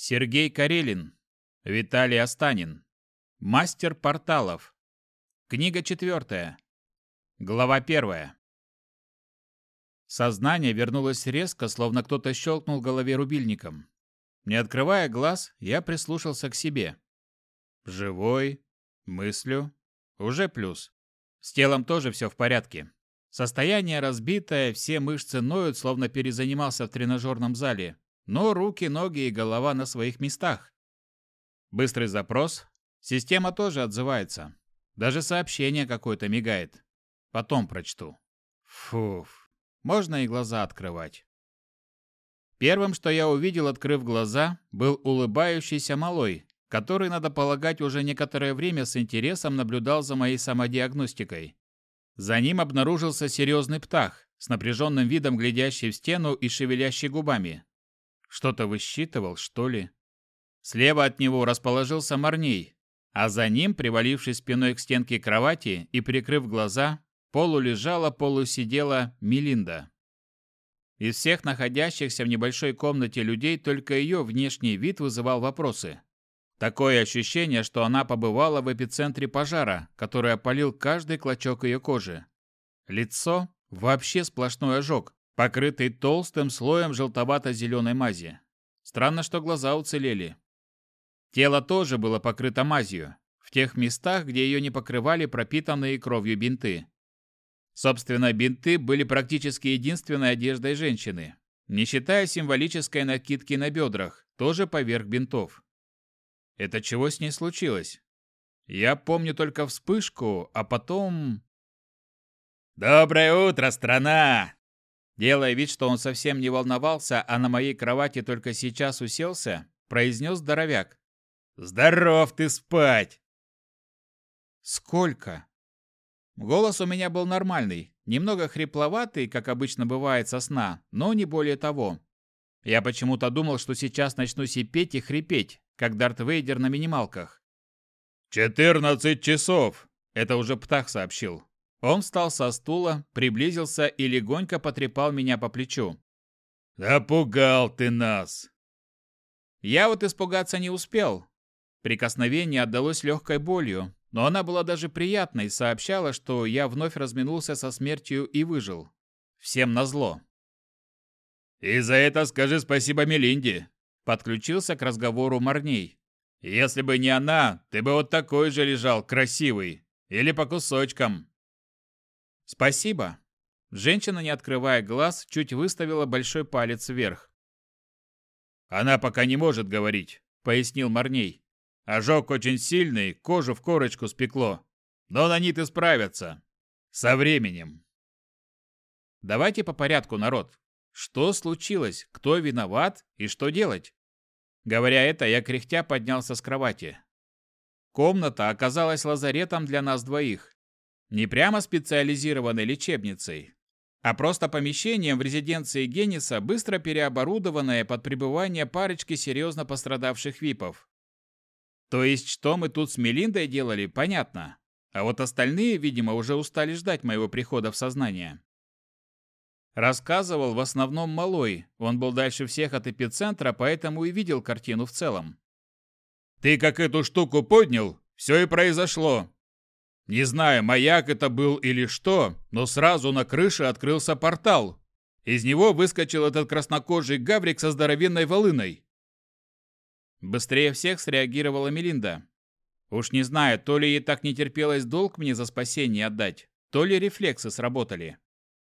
Сергей Карелин. Виталий Останин. Мастер порталов. Книга четвертая. Глава первая. Сознание вернулось резко, словно кто-то щелкнул голове рубильником. Не открывая глаз, я прислушался к себе. Живой, мыслю, уже плюс. С телом тоже все в порядке. Состояние разбитое, все мышцы ноют, словно перезанимался в тренажерном зале, но руки, ноги и голова на своих местах. Быстрый запрос. Система тоже отзывается. Даже сообщение какое-то мигает. Потом прочту. Фуф. Можно и глаза открывать. Первым, что я увидел, открыв глаза, был улыбающийся малой, который, надо полагать, уже некоторое время с интересом наблюдал за моей самодиагностикой. За ним обнаружился серьезный птах, с напряженным видом глядящий в стену и шевелящий губами. Что-то высчитывал, что ли? Слева от него расположился Марней, а за ним, привалившись спиной к стенке кровати и прикрыв глаза, полулежала, полусидела Мелинда. Из всех находящихся в небольшой комнате людей только ее внешний вид вызывал вопросы. Такое ощущение, что она побывала в эпицентре пожара, который опалил каждый клочок ее кожи. Лицо – вообще сплошной ожог, покрытый толстым слоем желтовато-зеленой мази. Странно, что глаза уцелели. Тело тоже было покрыто мазью, в тех местах, где ее не покрывали пропитанные кровью бинты. Собственно, бинты были практически единственной одеждой женщины, не считая символической накидки на бедрах, тоже поверх бинтов. Это чего с ней случилось? Я помню только вспышку, а потом... «Доброе утро, страна!» Делая вид, что он совсем не волновался, а на моей кровати только сейчас уселся, произнес здоровяк. «Здоров ты спать!» «Сколько?» Голос у меня был нормальный, немного хрипловатый, как обычно бывает со сна, но не более того. Я почему-то думал, что сейчас начну сипеть и хрипеть, как Дарт Вейдер на минималках. «Четырнадцать часов!» – это уже Птах сообщил. Он встал со стула, приблизился и легонько потрепал меня по плечу. «Напугал ты нас!» Я вот испугаться не успел. Прикосновение отдалось легкой болью, но она была даже приятной и сообщала, что я вновь разминулся со смертью и выжил. Всем назло. «И за это скажи спасибо Мелинде. Подключился к разговору Марней. «Если бы не она, ты бы вот такой же лежал, красивый. Или по кусочкам». «Спасибо». Женщина, не открывая глаз, чуть выставила большой палец вверх. «Она пока не может говорить», — пояснил Марней. «Ожог очень сильный, кожу в корочку спекло. Но на нит исправятся. Со временем». «Давайте по порядку, народ. Что случилось? Кто виноват? И что делать?» Говоря это, я кряхтя поднялся с кровати. Комната оказалась лазаретом для нас двоих. Не прямо специализированной лечебницей, а просто помещением в резиденции Генниса, быстро переоборудованное под пребывание парочки серьезно пострадавших випов. То есть, что мы тут с Мелиндой делали, понятно. А вот остальные, видимо, уже устали ждать моего прихода в сознание. Рассказывал в основном Малой, он был дальше всех от эпицентра, поэтому и видел картину в целом. «Ты как эту штуку поднял, все и произошло. Не знаю, маяк это был или что, но сразу на крыше открылся портал. Из него выскочил этот краснокожий гаврик со здоровенной волыной. Быстрее всех среагировала Мелинда. Уж не знаю, то ли ей так не терпелось долг мне за спасение отдать, то ли рефлексы сработали.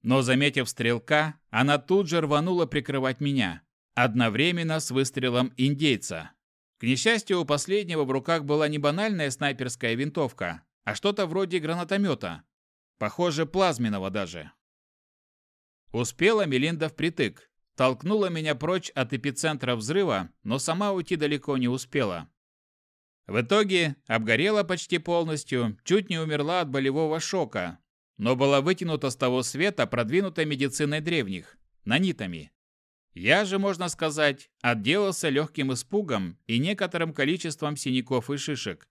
Но, заметив стрелка, она тут же рванула прикрывать меня, одновременно с выстрелом индейца. К несчастью, у последнего в руках была не банальная снайперская винтовка, а что-то вроде гранатомета. Похоже, плазменного даже. Успела Мелинда впритык. Толкнула меня прочь от эпицентра взрыва, но сама уйти далеко не успела. В итоге обгорела почти полностью, чуть не умерла от болевого шока, но была вытянута с того света продвинутой медициной древних, нанитами. Я же, можно сказать, отделался легким испугом и некоторым количеством синяков и шишек.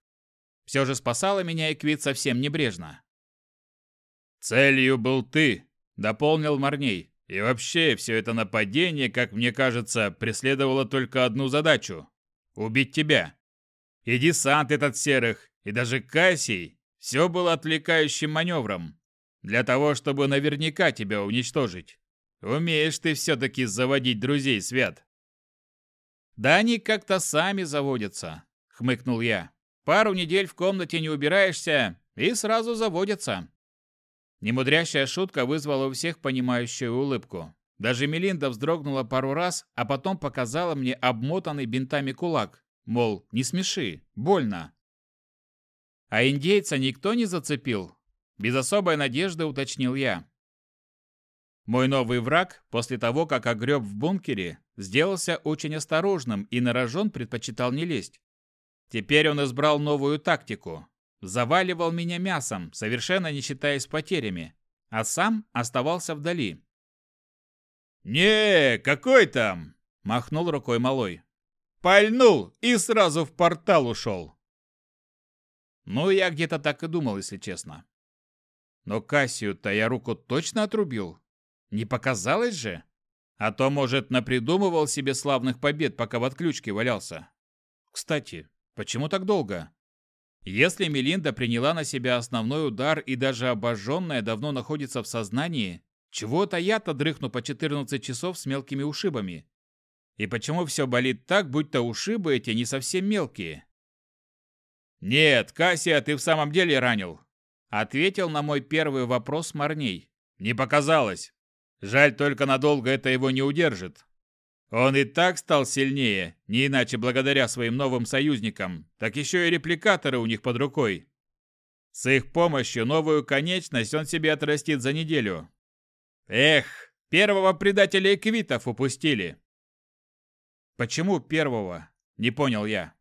Все же спасала меня Эквит совсем небрежно. «Целью был ты», — дополнил Марней. «И вообще, все это нападение, как мне кажется, преследовало только одну задачу Убить тебя. И десант этот серых, и даже Кассий. Все было отвлекающим маневром. Для того, чтобы наверняка тебя уничтожить. Умеешь ты все-таки заводить друзей, Свят. Да они как-то сами заводятся, хмыкнул я. Пару недель в комнате не убираешься, и сразу заводятся. Немудрящая шутка вызвала у всех понимающую улыбку. Даже Мелинда вздрогнула пару раз, а потом показала мне обмотанный бинтами кулак. Мол, не смеши, больно. А индейца никто не зацепил? Без особой надежды уточнил я. Мой новый враг, после того, как огреб в бункере, сделался очень осторожным и на рожон предпочитал не лезть. Теперь он избрал новую тактику. Заваливал меня мясом, совершенно не считаясь потерями, а сам оставался вдали. «Не, какой там?» – махнул рукой малой. «Пальнул и сразу в портал ушел». Ну, я где-то так и думал, если честно. Но Кассию-то я руку точно отрубил. Не показалось же? А то, может, напридумывал себе славных побед, пока в отключке валялся. Кстати, почему так долго? Если Мелинда приняла на себя основной удар и даже обожженная давно находится в сознании, чего-то я-то дрыхну по 14 часов с мелкими ушибами. И почему все болит так, будто ушибы эти не совсем мелкие? «Нет, Кассия, ты в самом деле ранил», — ответил на мой первый вопрос Марней. «Не показалось. Жаль, только надолго это его не удержит. Он и так стал сильнее, не иначе благодаря своим новым союзникам, так еще и репликаторы у них под рукой. С их помощью новую конечность он себе отрастит за неделю, Эх, первого предателя Эквитов упустили. Почему первого? Не понял я.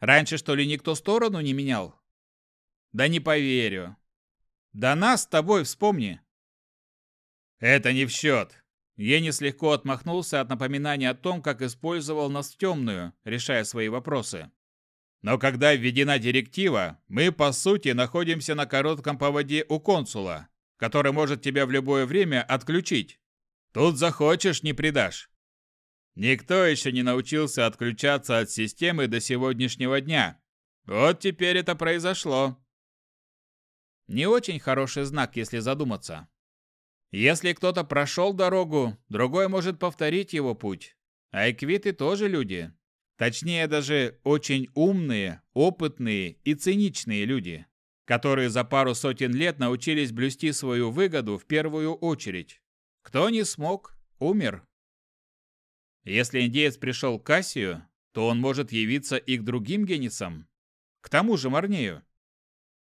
Раньше, что ли, никто сторону не менял? Да не поверю. Да нас с тобой вспомни. Это не в счет. Енис легко отмахнулся от напоминания о том, как использовал нас в темную, решая свои вопросы. Но когда введена директива, мы, по сути, находимся на коротком поводе у консула, который может тебя в любое время отключить. Тут захочешь, не предашь. Никто еще не научился отключаться от системы до сегодняшнего дня. Вот теперь это произошло. Не очень хороший знак, если задуматься. Если кто-то прошел дорогу, другой может повторить его путь. А эквиты тоже люди. Точнее, даже очень умные, опытные и циничные люди которые за пару сотен лет научились блюсти свою выгоду в первую очередь. Кто не смог, умер. Если индеец пришел к Кассию, то он может явиться и к другим генисам. К тому же Марнею.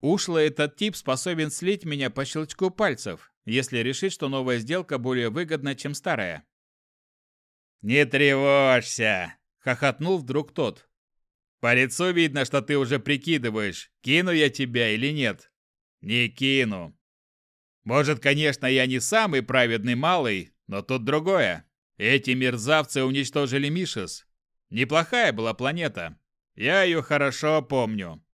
Ушло этот тип способен слить меня по щелчку пальцев, если решит, что новая сделка более выгодна, чем старая. «Не тревожься!» – хохотнул вдруг тот. По лицу видно, что ты уже прикидываешь, кину я тебя или нет. Не кину. Может, конечно, я не самый праведный малый, но тут другое. Эти мерзавцы уничтожили Мишес. Неплохая была планета. Я ее хорошо помню.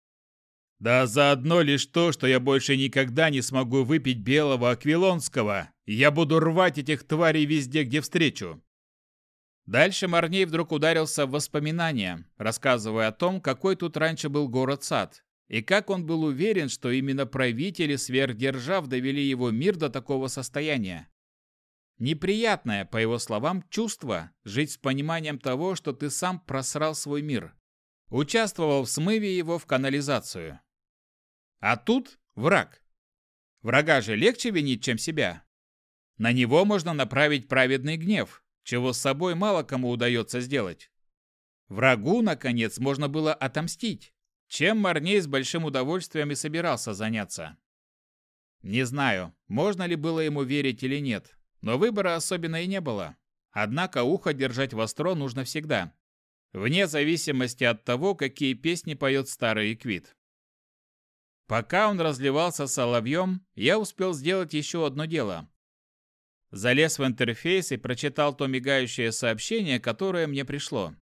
Да заодно лишь то, что я больше никогда не смогу выпить белого аквилонского, я буду рвать этих тварей везде, где встречу. Дальше Марней вдруг ударился в воспоминания, рассказывая о том, какой тут раньше был город-сад, и как он был уверен, что именно правители сверхдержав довели его мир до такого состояния. Неприятное, по его словам, чувство жить с пониманием того, что ты сам просрал свой мир. Участвовал в смыве его в канализацию. А тут враг. Врага же легче винить, чем себя. На него можно направить праведный гнев, чего с собой мало кому удается сделать. Врагу, наконец, можно было отомстить, чем Марней с большим удовольствием и собирался заняться. Не знаю, можно ли было ему верить или нет, но выбора особенно и не было. Однако ухо держать востро нужно всегда, вне зависимости от того, какие песни поет старый Эквит. Пока он разливался соловьем, я успел сделать еще одно дело. Залез в интерфейс и прочитал то мигающее сообщение, которое мне пришло.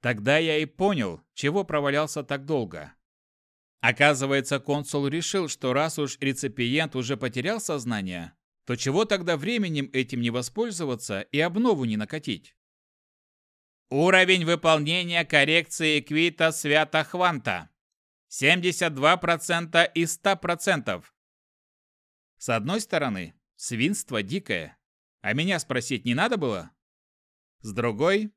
Тогда я и понял, чего провалялся так долго. Оказывается, консул решил, что раз уж реципиент уже потерял сознание, то чего тогда временем этим не воспользоваться и обнову не накатить? Уровень выполнения коррекции квита свято-хванта. 72% из 100%. С одной стороны, свинство дикое. А меня спросить не надо было? С другой,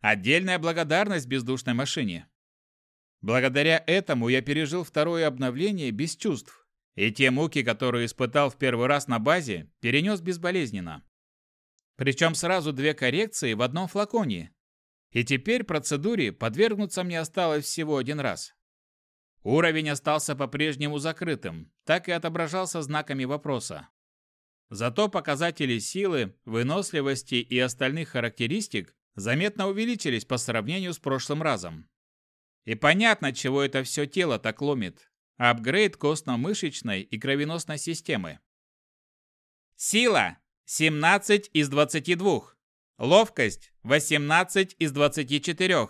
отдельная благодарность бездушной машине. Благодаря этому я пережил второе обновление без чувств, и те муки, которые испытал в первый раз на базе, перенес безболезненно. Причем сразу две коррекции в одном флаконе. И теперь процедуре подвергнуться мне осталось всего один раз. Уровень остался по-прежнему закрытым, так и отображался знаками вопроса. Зато показатели силы, выносливости и остальных характеристик заметно увеличились по сравнению с прошлым разом. И понятно, чего это все тело так ломит. Апгрейд костно-мышечной и кровеносной системы. Сила 17 из 22. Ловкость 18 из 24.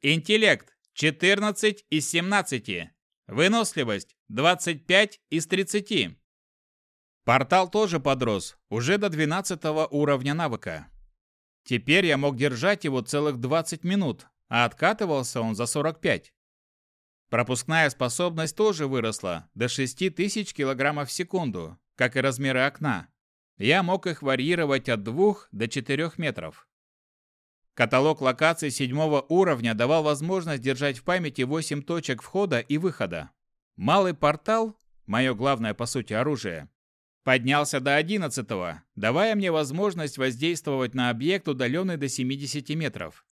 Интеллект 14 из 17. Выносливость 25 из 30. Портал тоже подрос, уже до 12 уровня навыка. Теперь я мог держать его целых 20 минут, а откатывался он за 45. Пропускная способность тоже выросла до 6000 кг в секунду, как и размеры окна. Я мог их варьировать от 2 до 4 метров. Каталог локаций седьмого уровня давал возможность держать в памяти 8 точек входа и выхода. Малый портал, мое главное по сути оружие, поднялся до 11 давая мне возможность воздействовать на объект, удаленный до 70 метров.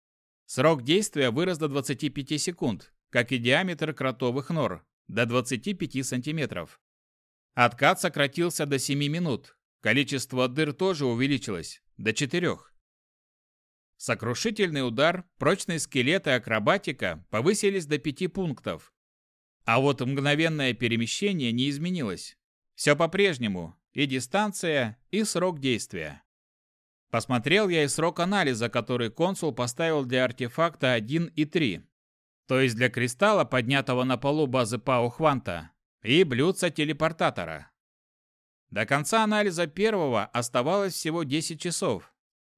Срок действия вырос до 25 секунд, как и диаметр кротовых нор, до 25 сантиметров. Откат сократился до 7 минут. Количество дыр тоже увеличилось, до 4. Сокрушительный удар, прочный скелет и акробатика повысились до 5 пунктов. А вот мгновенное перемещение не изменилось. Все по-прежнему, и дистанция, и срок действия. Посмотрел я и срок анализа, который консул поставил для артефакта 1 и 3. То есть для кристалла, поднятого на полу базы Пау Хванта, и блюдца телепортатора. До конца анализа первого оставалось всего 10 часов,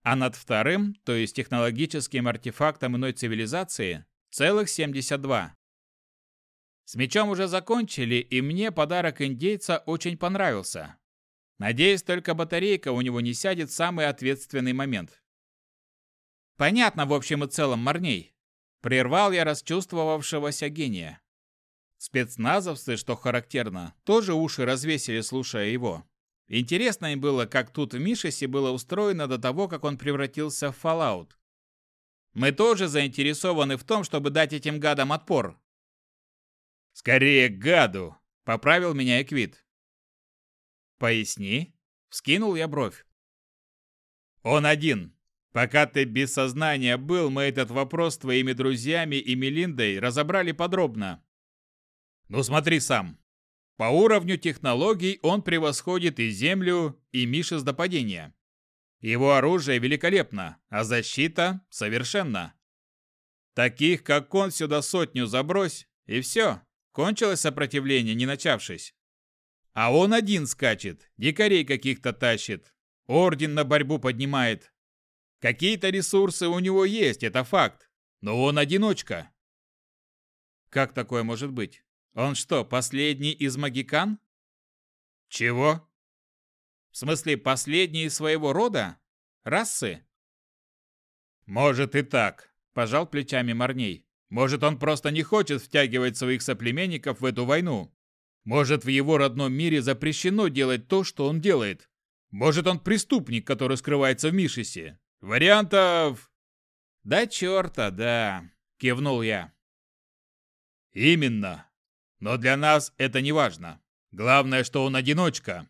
а над вторым, то есть технологическим артефактом иной цивилизации, целых 72. С мечом уже закончили, и мне подарок индейца очень понравился. Надеюсь, только батарейка у него не сядет в самый ответственный момент. Понятно, в общем и целом, Марней. Прервал я расчувствовавшегося гения. Спецназовцы, что характерно, тоже уши развесили, слушая его. Интересно им было, как тут в Мишесе было устроено до того, как он превратился в Fallout. Мы тоже заинтересованы в том, чтобы дать этим гадам отпор. «Скорее гаду!» — поправил меня Эквит. «Поясни?» – вскинул я бровь. «Он один. Пока ты без сознания был, мы этот вопрос с твоими друзьями и Мелиндой разобрали подробно. Ну смотри сам. По уровню технологий он превосходит и Землю, и Миши с допадения. Его оружие великолепно, а защита совершенна. Таких, как он, сюда сотню забрось, и все, кончилось сопротивление, не начавшись. А он один скачет, дикарей каких-то тащит, орден на борьбу поднимает. Какие-то ресурсы у него есть, это факт, но он одиночка. Как такое может быть? Он что, последний из магикан? Чего? В смысле, последний из своего рода? Расы? Может и так, пожал плечами Марней. Может, он просто не хочет втягивать своих соплеменников в эту войну. Может, в его родном мире запрещено делать то, что он делает. Может, он преступник, который скрывается в Мишесе. Вариантов... Да черта, да, кивнул я. Именно. Но для нас это не важно. Главное, что он одиночка.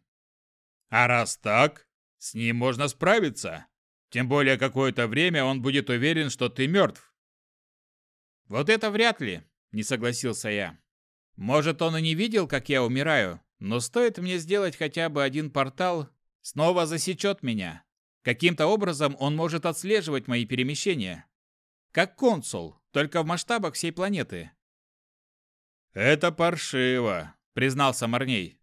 А раз так, с ним можно справиться. Тем более какое-то время он будет уверен, что ты мертв. Вот это вряд ли, не согласился я. Может, он и не видел, как я умираю, но стоит мне сделать хотя бы один портал, снова засечет меня. Каким-то образом он может отслеживать мои перемещения. Как консул, только в масштабах всей планеты. «Это паршиво», — признался Марней.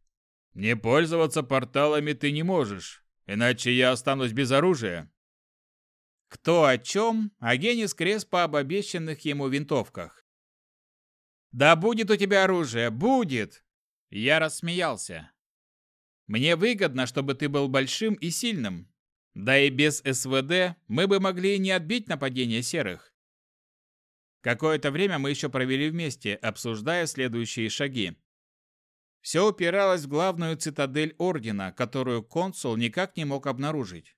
«Не пользоваться порталами ты не можешь, иначе я останусь без оружия». Кто о чем, а Генис Креспо об обещанных ему винтовках. «Да будет у тебя оружие, будет!» Я рассмеялся. «Мне выгодно, чтобы ты был большим и сильным. Да и без СВД мы бы могли не отбить нападение серых». Какое-то время мы еще провели вместе, обсуждая следующие шаги. Все упиралось в главную цитадель Ордена, которую консул никак не мог обнаружить.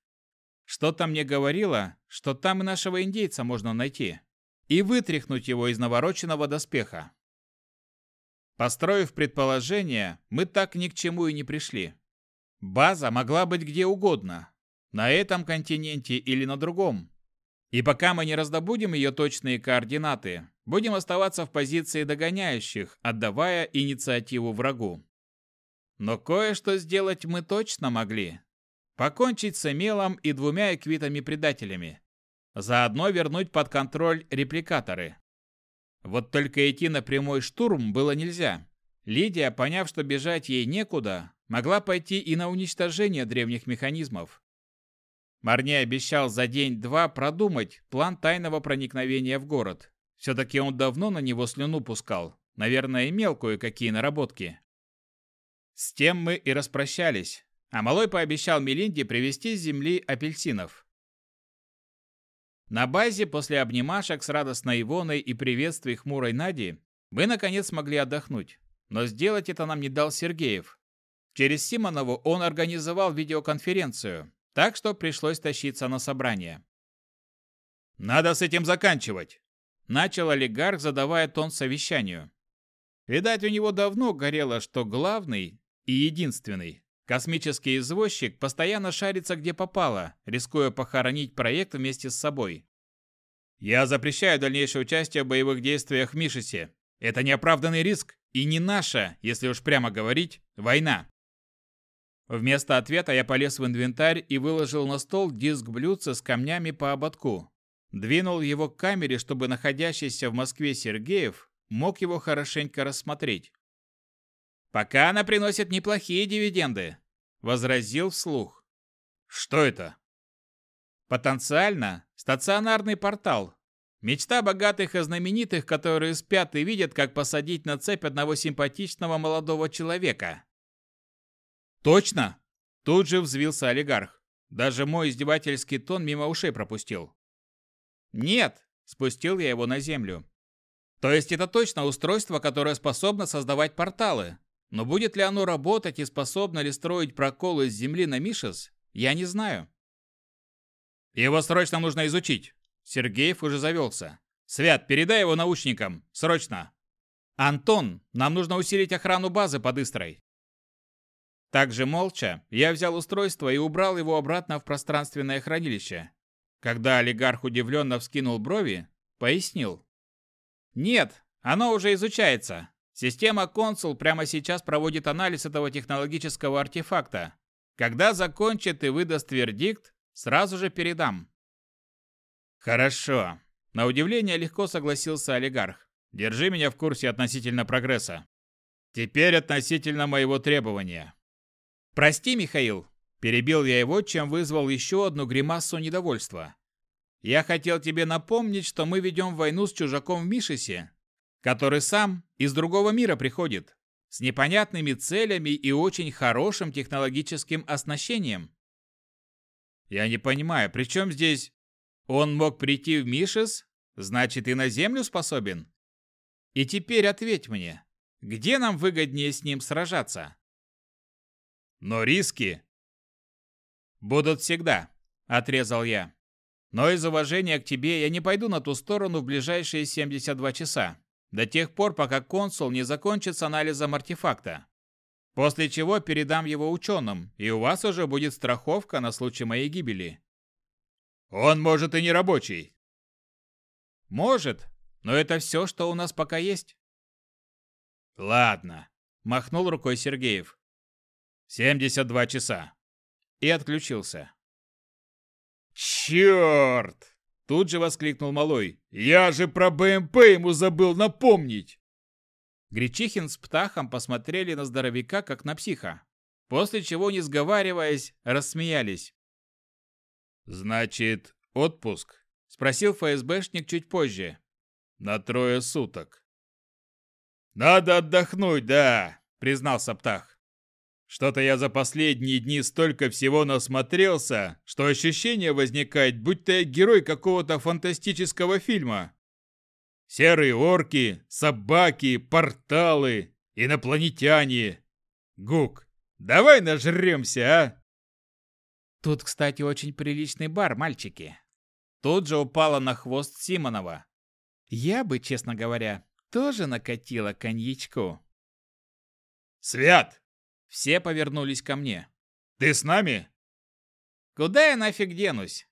Что-то мне говорило, что там и нашего индейца можно найти. И вытряхнуть его из навороченного доспеха. Построив предположение, мы так ни к чему и не пришли. База могла быть где угодно. На этом континенте или на другом. И пока мы не раздобудем ее точные координаты, будем оставаться в позиции догоняющих, отдавая инициативу врагу. Но кое-что сделать мы точно могли. Покончить с Эмелом и двумя эквитами-предателями. Заодно вернуть под контроль репликаторы. Вот только идти на прямой штурм было нельзя. Лидия, поняв, что бежать ей некуда, могла пойти и на уничтожение древних механизмов. Марни обещал за день-два продумать план тайного проникновения в город. Все-таки он давно на него слюну пускал. Наверное, имел кое-какие наработки. С тем мы и распрощались, а Малой пообещал Мелинде привезти с земли апельсинов. На базе после обнимашек с радостной Ивоной и приветствий хмурой Нади мы наконец смогли отдохнуть. Но сделать это нам не дал Сергеев. Через Симонову он организовал видеоконференцию, так что пришлось тащиться на собрание. «Надо с этим заканчивать!» Начал олигарх, задавая тон совещанию. Видать, у него давно горело, что главный и единственный Космический извозчик постоянно шарится где попало, рискуя похоронить проект вместе с собой. Я запрещаю дальнейшее участие в боевых действиях в Мишесе. Это неоправданный риск и не наша, если уж прямо говорить, война. Вместо ответа я полез в инвентарь и выложил на стол диск блюдца с камнями по ободку. Двинул его к камере, чтобы находящийся в Москве Сергеев мог его хорошенько рассмотреть. Пока она приносит неплохие дивиденды, возразил вслух. Что это? Потенциально стационарный портал. Мечта богатых и знаменитых, которые спят и видят, как посадить на цепь одного симпатичного молодого человека. Точно? Тут же взвился олигарх. Даже мой издевательский тон мимо ушей пропустил. Нет, спустил я его на землю. То есть это точно устройство, которое способно создавать порталы, но будет ли оно работать и способно ли строить проколы с земли на Мишес, я не знаю. Его срочно нужно изучить. Сергеев уже завелся. Свят, передай его научникам. Срочно. Антон, нам нужно усилить охрану базы под Истрой. Также молча я взял устройство и убрал его обратно в пространственное хранилище. Когда олигарх удивленно вскинул брови, пояснил. Нет, оно уже изучается. Система «Консул» прямо сейчас проводит анализ этого технологического артефакта. Когда закончит и выдаст вердикт, сразу же передам. Хорошо. На удивление легко согласился олигарх. Держи меня в курсе относительно прогресса. Теперь относительно моего требования. Прости, Михаил, перебил я его, чем вызвал еще одну гримасу недовольства. Я хотел тебе напомнить, что мы ведем войну с чужаком в Мишесе, который сам из другого мира приходит, с непонятными целями и очень хорошим технологическим оснащением. Я не понимаю, при чем здесь... Он мог прийти в Мишес, значит и на Землю способен? И теперь ответь мне, где нам выгоднее с ним сражаться? Но риски... Будут всегда, отрезал я. Но из уважения к тебе я не пойду на ту сторону в ближайшие 72 часа до тех пор, пока консул не закончит с анализом артефакта. После чего передам его ученым, и у вас уже будет страховка на случай моей гибели. Он может и не рабочий. Может, но это все, что у нас пока есть. Ладно, махнул рукой Сергеев. 72 часа. И отключился. Черт! Тут же воскликнул Малой. «Я же про БМП ему забыл напомнить!» Гречихин с Птахом посмотрели на здоровяка, как на психа. После чего, не сговариваясь, рассмеялись. «Значит, Отпуск. Спросил ФСБшник чуть позже. На трое суток. Надо отдохнуть, да, признался Птах. Что-то я за последние дни столько всего насмотрелся, что ощущение возникает, будто я герой какого-то фантастического фильма. Серые орки, собаки, порталы, инопланетяне. Гук, давай нажремся, а? Тут, кстати, очень приличный бар, мальчики. Тут же упала на хвост Симонова. Я бы, честно говоря, тоже накатила коньячку. Свят! Все повернулись ко мне. Ты с нами? Куда я нафиг денусь?